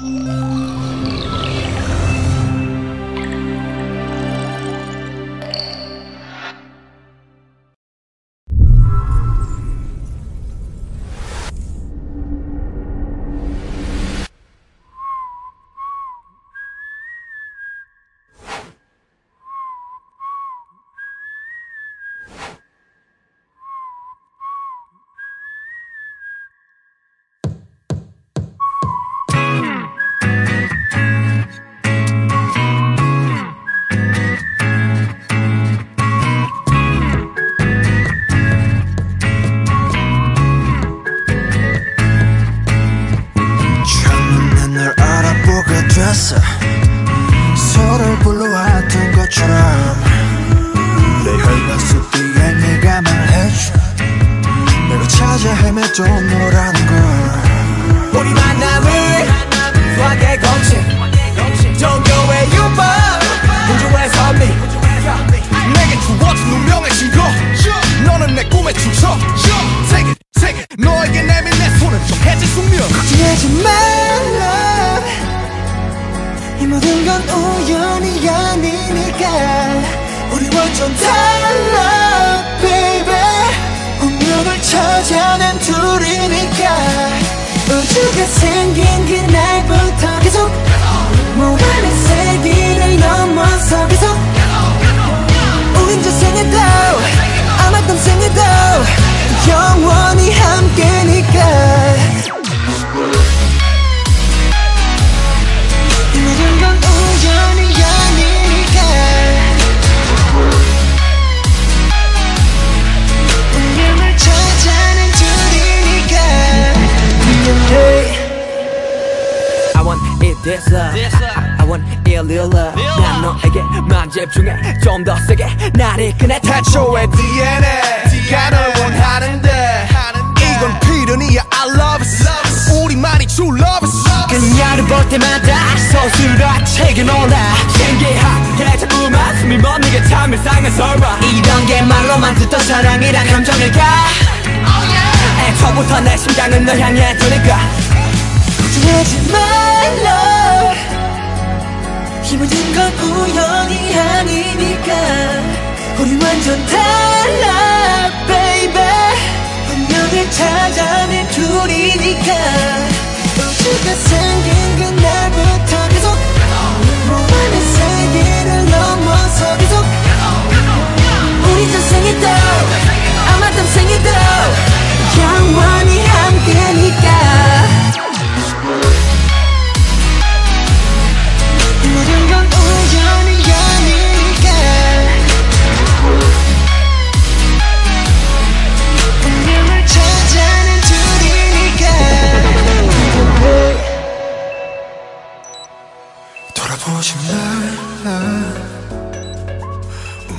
처 것처럼. 내 혈관 뒤에 네가 말해줘. 내가 찾아 헤매도 너라는 걸. 우리 만남을 수학의 공식 종교의 유법. 우주의 섭리 내게 주어진 운명의 신고 너는 내 꿈의 주소 세계 세계 너에게 내민 내 손은 좀 해질 숙명. 걱정하지 이 모든 건 우연이 아니니까. 우리 완전 달라 baby. 운명을 찾아낸 둘이니까 want it this love. I, I want it real love. 난 너에게 만 집중해 좀 더 세게 날 이끄네 태초의 DNA가 널 원하는데. 이건 필연이야. I love it 우리만이 true love it 그녀를 볼 때마다 서술화책에 놀라 신기하게 자꾸만 숨이 멎는 게참 일상스러워 이런 게 말로만 듣던 사랑이란 감정일까? 애초부터 내 심장은 널 향해 두니까 걱정하지 말라. 이 모든 건 우연이 아니니까. 우리 완전 달라 baby. 운명을 찾아낸 둘이니까. 우주가 생긴 그날부터